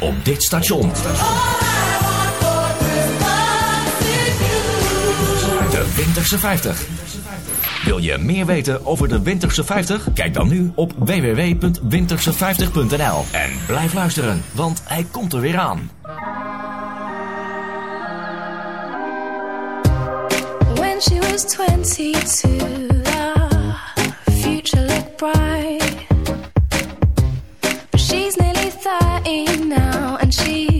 op dit station. De Winterse 50. Wil je meer weten over de Winterse 50? Kijk dan nu op www.winterse50.nl. En blijf luisteren, want hij komt er weer aan. When she was 22, future looked bright. and she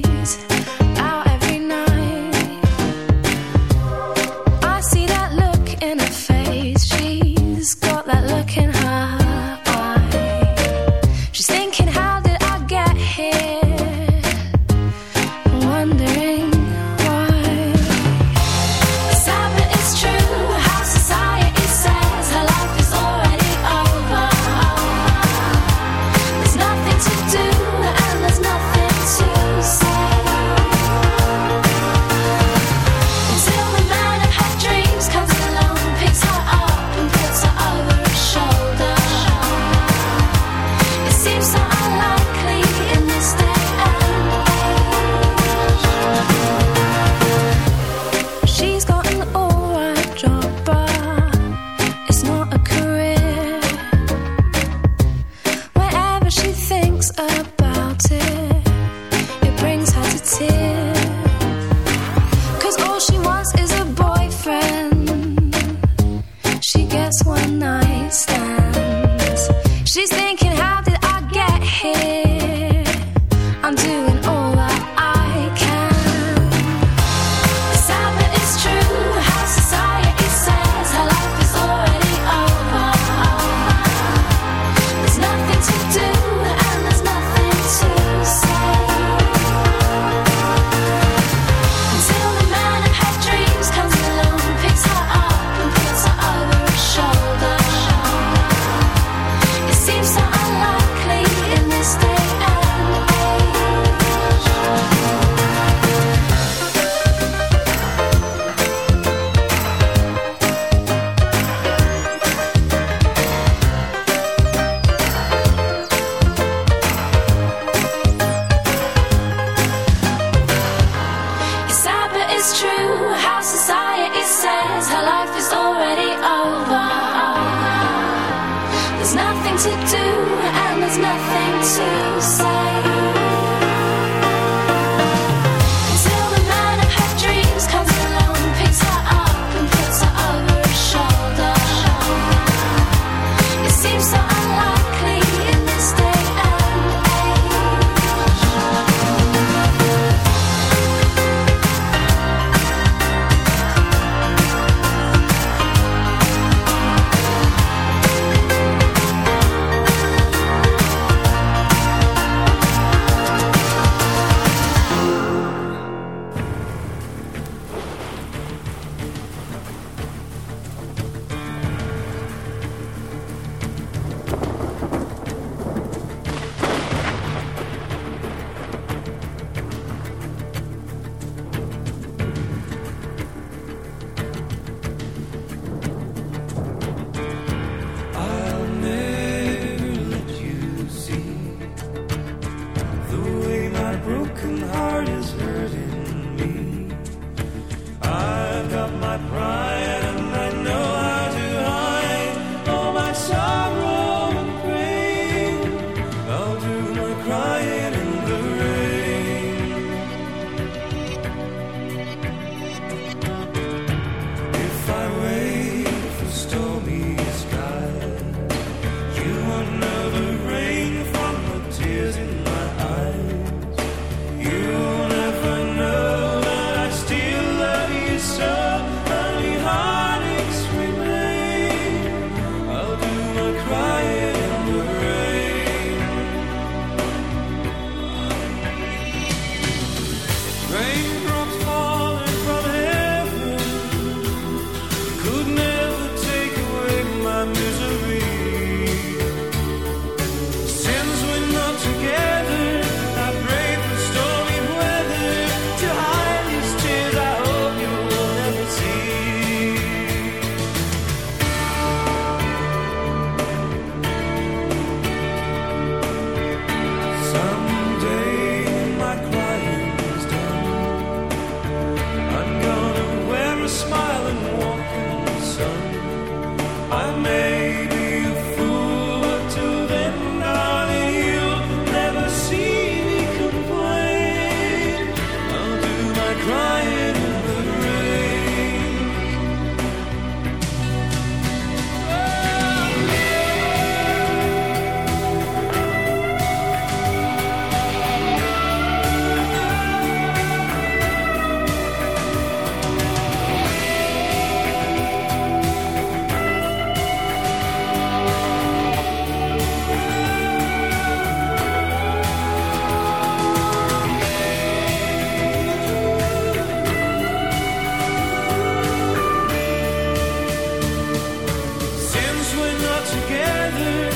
together,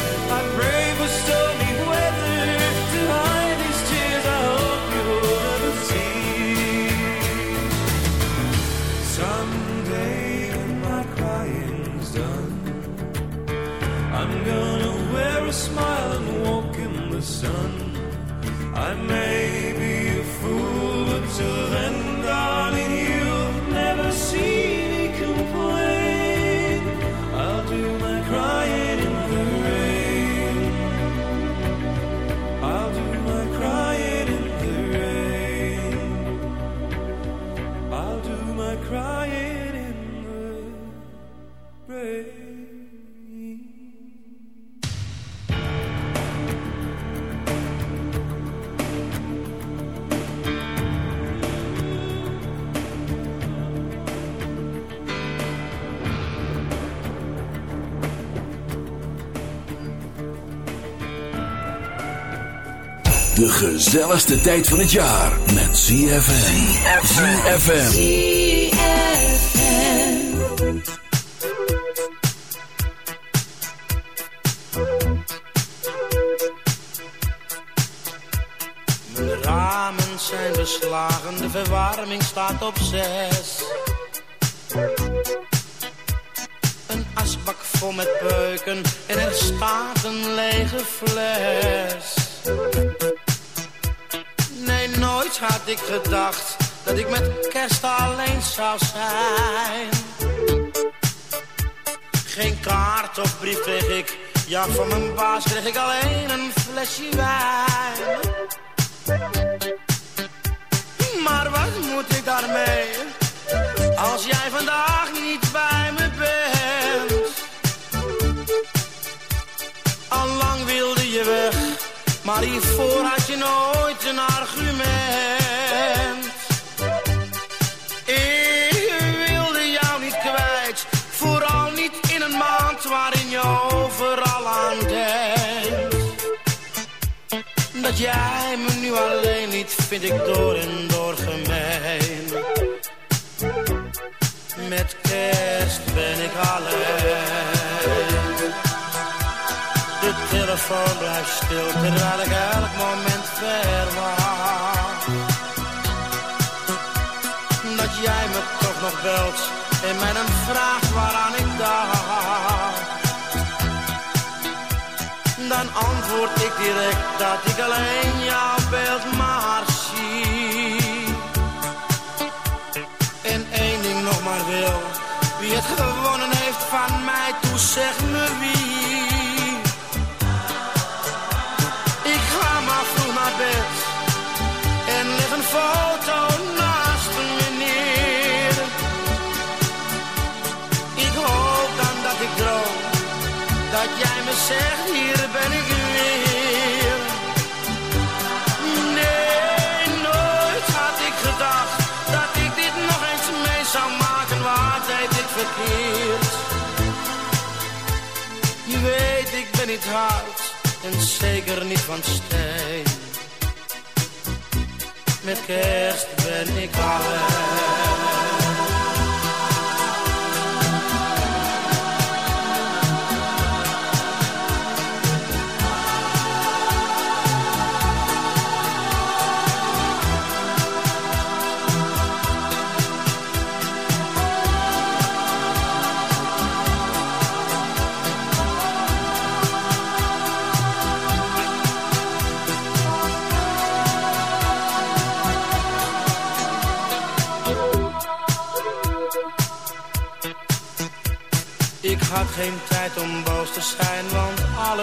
gezelligste tijd van het jaar met ZFM. ZFM. Mijn ramen zijn beslagen, de verwarming staat op zes. Een asbak vol met peuken en er staat een lege fles. Had ik gedacht dat ik met kerst alleen zou zijn. Geen kaart of brief kreeg ik, ja van mijn baas kreeg ik alleen een flesje wijn. Vind ik door en door gemeen. Met kerst ben ik alleen. De telefoon blijft stil terwijl ik elk moment verwacht. Dat jij me toch nog belt en mij dan vraagt waaraan ik dacht. Dan antwoord ik direct dat ik alleen jouw beeld het gewonnen heeft van mij, toe zeg me wie. Niet hard en zeker niet van steen. Met kerst ben ik alleen.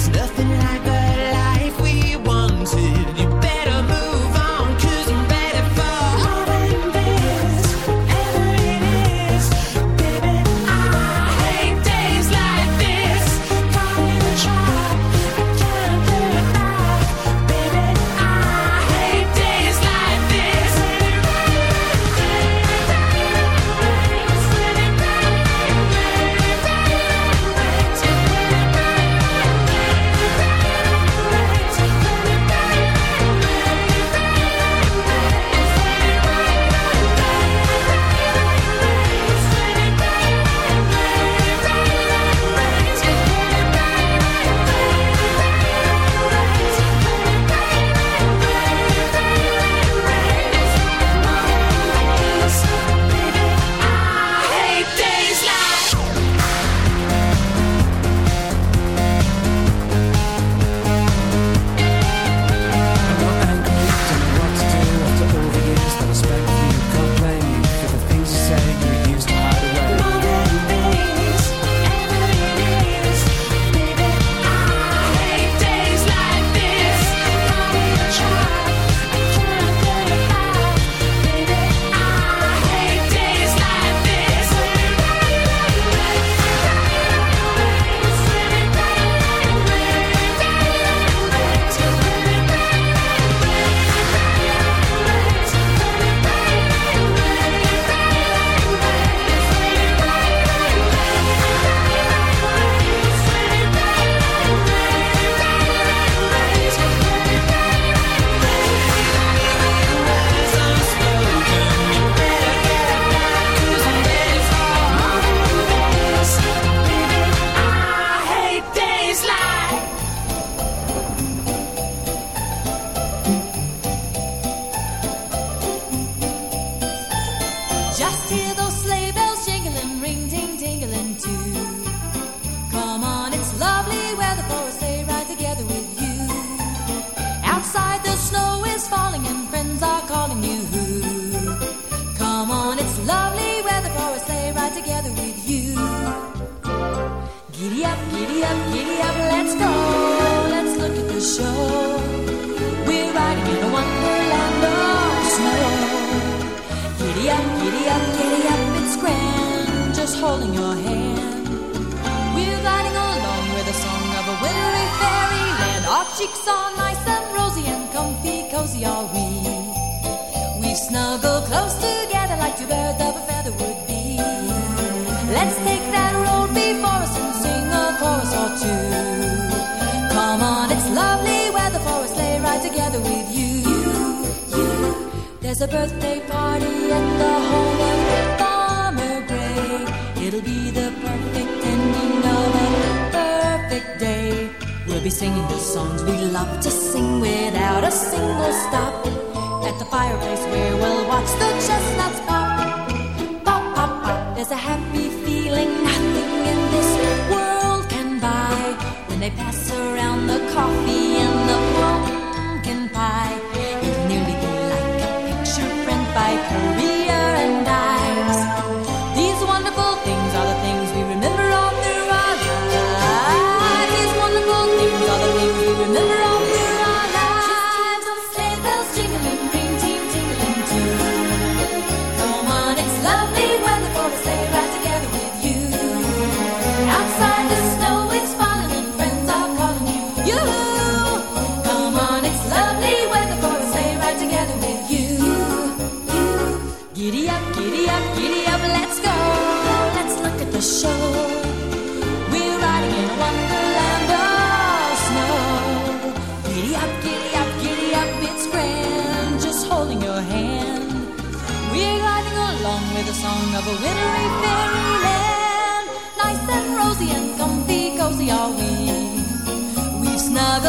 There's nothing like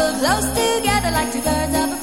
Close together like two birds of a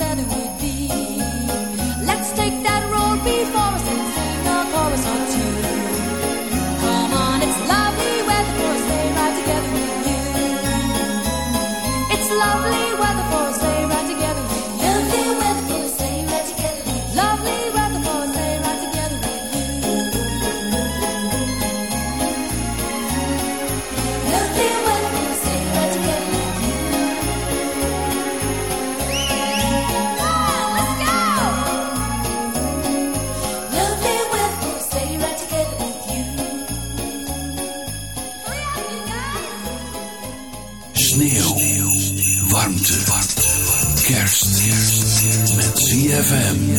ZFM.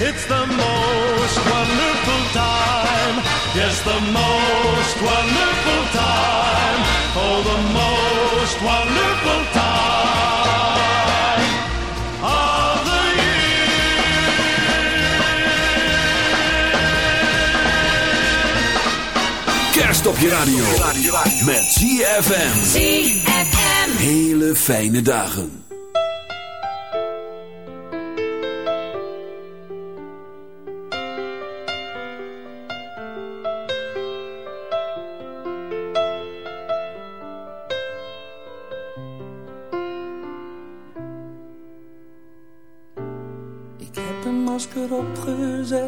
It's the most wonderful time. Yes, the most wonderful time. Oh, the most wonderful time of the Kerst op je radio. Met ZFM. ZFM. Hele fijne dagen.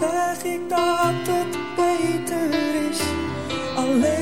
zeg ik dat het beter is. Alleen